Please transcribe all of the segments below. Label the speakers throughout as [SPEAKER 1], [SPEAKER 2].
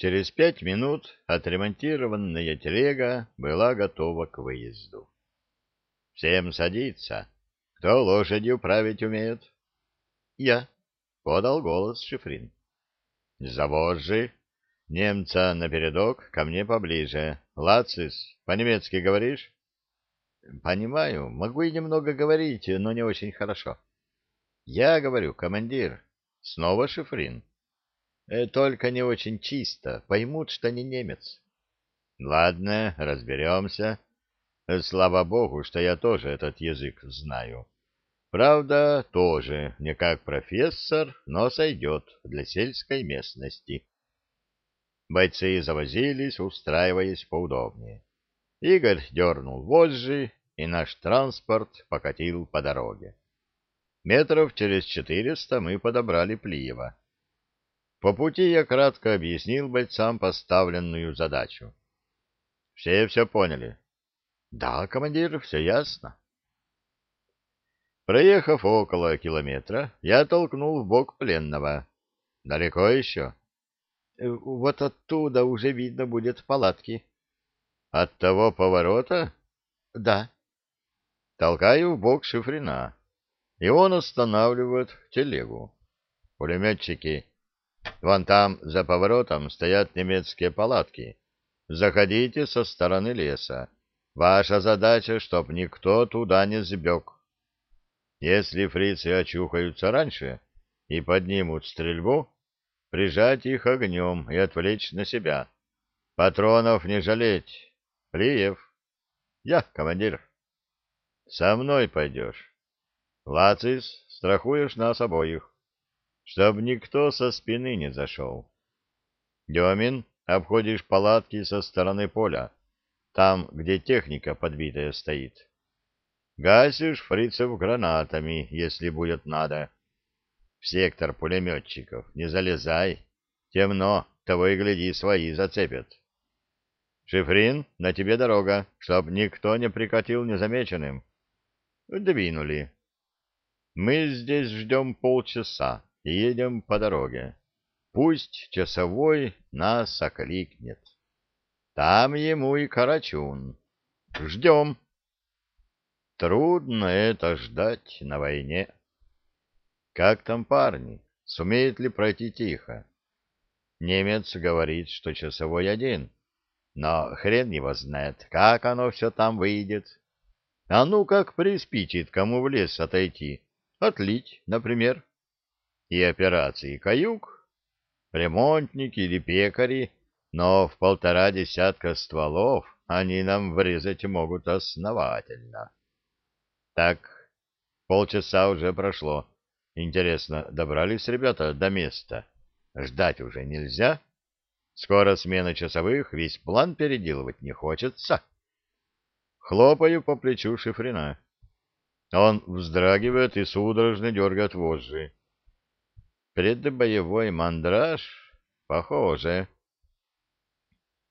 [SPEAKER 1] Через пять минут отремонтированная телега была готова к выезду. — Всем садиться. Кто лошадью править умеет? — Я, — подал голос Шифрин. — Завожжи. Немца напередок, ко мне поближе. Лацис, по-немецки говоришь? — Понимаю. Могу и немного говорить, но не очень хорошо. — Я говорю, командир. Снова Шифрин. Э, только не очень чисто, поймут, что не немец. Ладно, разберемся. Э, слава богу, что я тоже этот язык знаю. Правда, тоже не как профессор, но сойдет для сельской местности. Бойцы завозились, устраиваясь поудобнее. Игорь дернул вожжи, и наш транспорт покатил по дороге. Метров через четыреста мы подобрали Плиева. По пути я кратко объяснил бойцам поставленную задачу. Все все поняли? Да, командир, все ясно. Проехав около километра, я толкнул в бок пленного. Далеко еще? Э, вот оттуда уже видно будет палатки. От того поворота? Да. Толкаю в бок шифрена, и он останавливает телегу. Пулеметчики Вон там, за поворотом, стоят немецкие палатки. Заходите со стороны леса. Ваша задача, чтоб никто туда не сбег. Если фрицы очухаются раньше и поднимут стрельбу, прижать их огнем и отвлечь на себя. Патронов не жалеть. Плиев. Я, командир. Со мной пойдешь. Лацис, страхуешь нас обоих чтоб никто со спины не зашел. Демин, обходишь палатки со стороны поля, там, где техника подбитая стоит. Гасишь фрицев гранатами, если будет надо. В сектор пулеметчиков не залезай. Темно, того и гляди, свои зацепят. Шифрин, на тебе дорога, чтоб никто не прикатил незамеченным. Двинули. Мы здесь ждем полчаса едем по дороге. Пусть часовой нас окликнет. Там ему и Карачун. Ждем. Трудно это ждать на войне. Как там парни? Сумеет ли пройти тихо? Немец говорит, что часовой один. Но хрен его знает, как оно все там выйдет. А ну как приспичит кому в лес отойти. Отлить, например и операции «Каюк», ремонтники или пекари, но в полтора десятка стволов они нам врезать могут основательно. Так, полчаса уже прошло. Интересно, добрались ребята до места? Ждать уже нельзя? Скоро смена часовых, весь план переделывать не хочется. Хлопаю по плечу Шифрина. Он вздрагивает и судорожно дергает вожжи. Предбоевой мандраж? Похоже.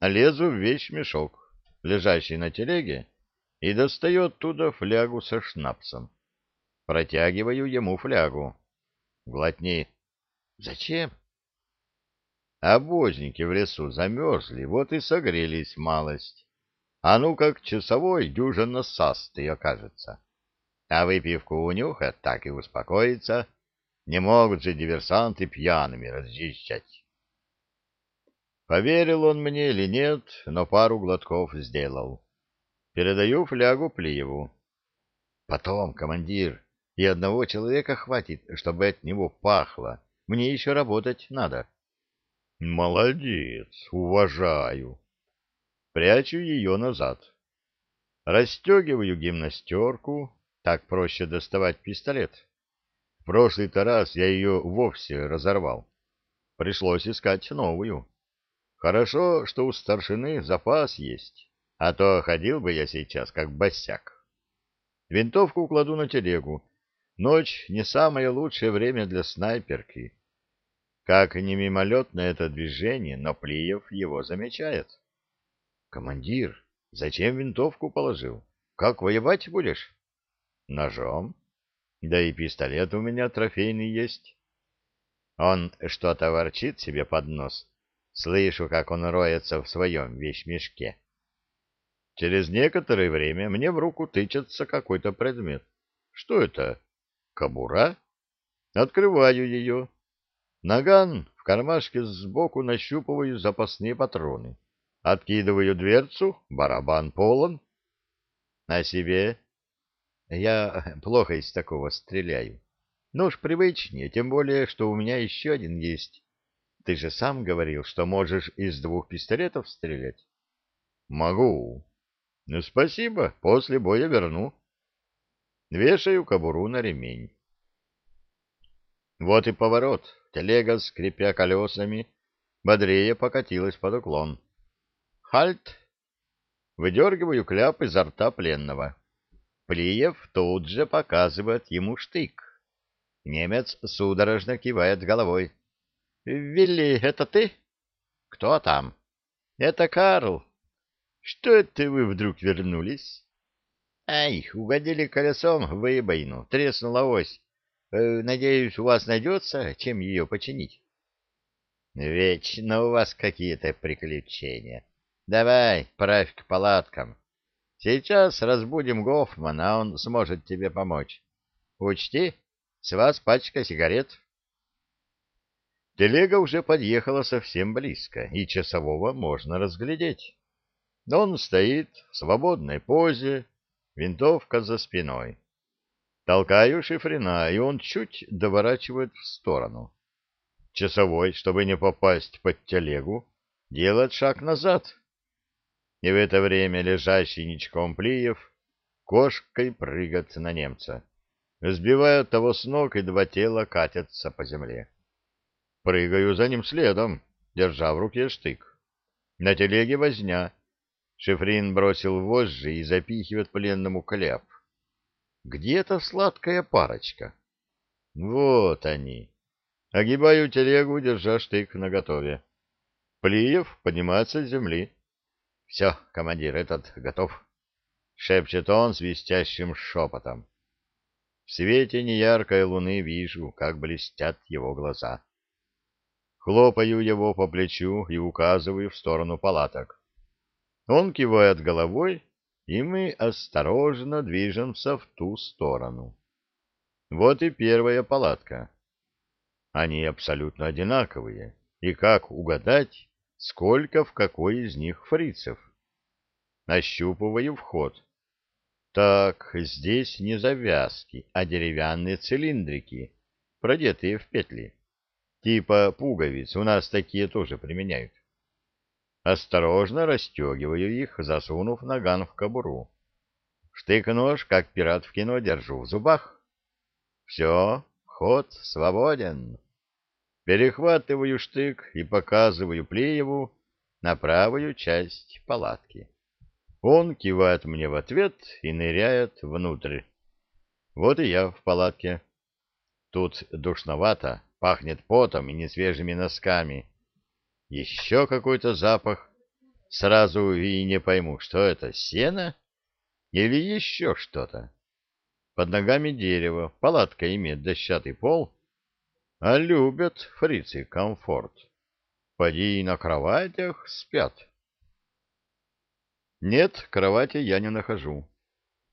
[SPEAKER 1] Лезу в вещмешок, лежащий на телеге, и достаю оттуда флягу со шнапсом. Протягиваю ему флягу. Глотни. Зачем? Обозники в лесу замерзли, вот и согрелись малость. А ну как часовой дюжина састый окажется. А выпивку унюхать, так и успокоится. Не могут же диверсанты пьяными разъезжать. Поверил он мне или нет, но пару глотков сделал. Передаю флягу Плиеву. Потом, командир, и одного человека хватит, чтобы от него пахло. Мне еще работать надо. Молодец, уважаю. Прячу ее назад. Расстегиваю гимнастерку, так проще доставать пистолет прошлый-то раз я ее вовсе разорвал. Пришлось искать новую. Хорошо, что у старшины запас есть, а то ходил бы я сейчас как босяк. Винтовку кладу на телегу. Ночь не самое лучшее время для снайперки. Как не мимолетно это движение, но Плиев его замечает. — Командир, зачем винтовку положил? Как воевать будешь? — Ножом. Да и пистолет у меня трофейный есть. Он что-то ворчит себе под нос, Слышу, как он роется в своем вещмешке. Через некоторое время мне в руку тычется какой-то предмет. Что это? Кобура? Открываю ее. Наган в кармашке сбоку нащупываю запасные патроны. Откидываю дверцу, барабан полон. На себе. Я плохо из такого стреляю. Ну уж привычнее, тем более, что у меня еще один есть. Ты же сам говорил, что можешь из двух пистолетов стрелять. Могу. Ну, спасибо, после боя верну. Вешаю кобуру на ремень. Вот и поворот. Телега, скрипя колесами, бодрее покатилась под уклон. Хальт! Выдергиваю кляп изо рта пленного. Плиев тут же показывает ему штык. Немец судорожно кивает головой. — Вилли, это ты? — Кто там? — Это Карл. Что это вы вдруг вернулись? Ай, угодили колесом в выбоину, треснула ось. Э, надеюсь, у вас найдется, чем ее починить? Вечно у вас какие-то приключения. Давай, правь к палаткам. Сейчас разбудим Гофмана, он сможет тебе помочь. Учти, с вас пачка сигарет. Телега уже подъехала совсем близко, и часового можно разглядеть. Он стоит в свободной позе, винтовка за спиной. Толкаю шифрена, и он чуть доворачивает в сторону. Часовой, чтобы не попасть под телегу, делает шаг назад. И в это время лежащий ничком Плиев кошкой прыгает на немца. Сбивают того с ног, и два тела катятся по земле. Прыгаю за ним следом, держа в руке штык. На телеге возня — Шефрин бросил вожжи и запихивает пленному кляп. Где-то сладкая парочка. Вот они. Огибаю телегу, держа штык наготове. Плиев поднимается с земли. — Все, командир, этот готов. — шепчет он свистящим шепотом. В свете неяркой луны вижу, как блестят его глаза. Хлопаю его по плечу и указываю в сторону палаток. Он кивает головой, и мы осторожно движемся в ту сторону. Вот и первая палатка. Они абсолютно одинаковые, и как угадать, сколько в какой из них фрицев? Нащупываю вход. Так, здесь не завязки, а деревянные цилиндрики, продетые в петли. Типа пуговиц, у нас такие тоже применяют. Осторожно расстегиваю их, засунув наган в кобуру. Штык-нож, как пират в кино, держу в зубах. Все, ход свободен. Перехватываю штык и показываю Плееву на правую часть палатки. Он кивает мне в ответ и ныряет внутрь. Вот и я в палатке. Тут душновато, пахнет потом и несвежими носками. Еще какой-то запах. Сразу и не пойму, что это, сено или еще что-то. Под ногами дерево, палатка имеет дощатый пол, а любят фрицы комфорт. Поди на кроватях спят. Нет, кровати я не нахожу.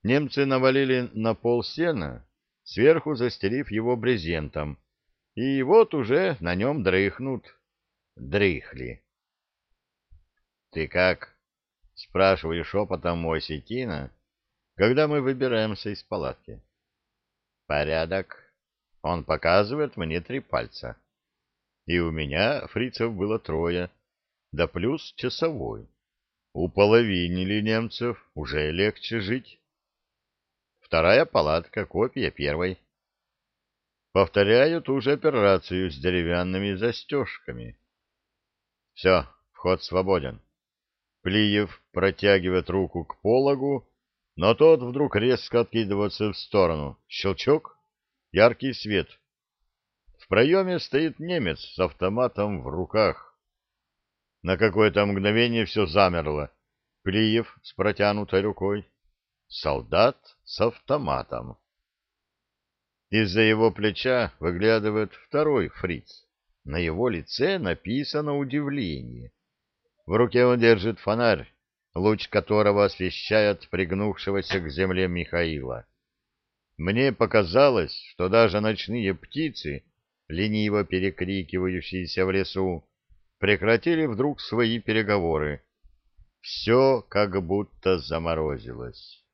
[SPEAKER 1] Немцы навалили на пол сена, сверху застелив его брезентом, и вот уже на нем дрыхнут дрыхли. — Ты как? — спрашиваю шепотом мой осетина, когда мы выбираемся из палатки. — Порядок. Он показывает мне три пальца. И у меня фрицев было трое, да плюс часовой. У половинили немцев уже легче жить. Вторая палатка, копия первой. Повторяю ту же операцию с деревянными застежками. Все, вход свободен. Плиев протягивает руку к пологу, но тот вдруг резко откидывается в сторону. Щелчок, яркий свет. В проеме стоит немец с автоматом в руках. На какое-то мгновение все замерло. Плиев с протянутой рукой. Солдат с автоматом. Из-за его плеча выглядывает второй фриц. на его лице написано удивление. В руке он держит фонарь, луч которого освещает пригнувшегося к земле Михаила. Мне показалось, что даже ночные птицы, лениво перекрикивающиеся в лесу, прекратили вдруг свои переговоры. Все как будто заморозилось.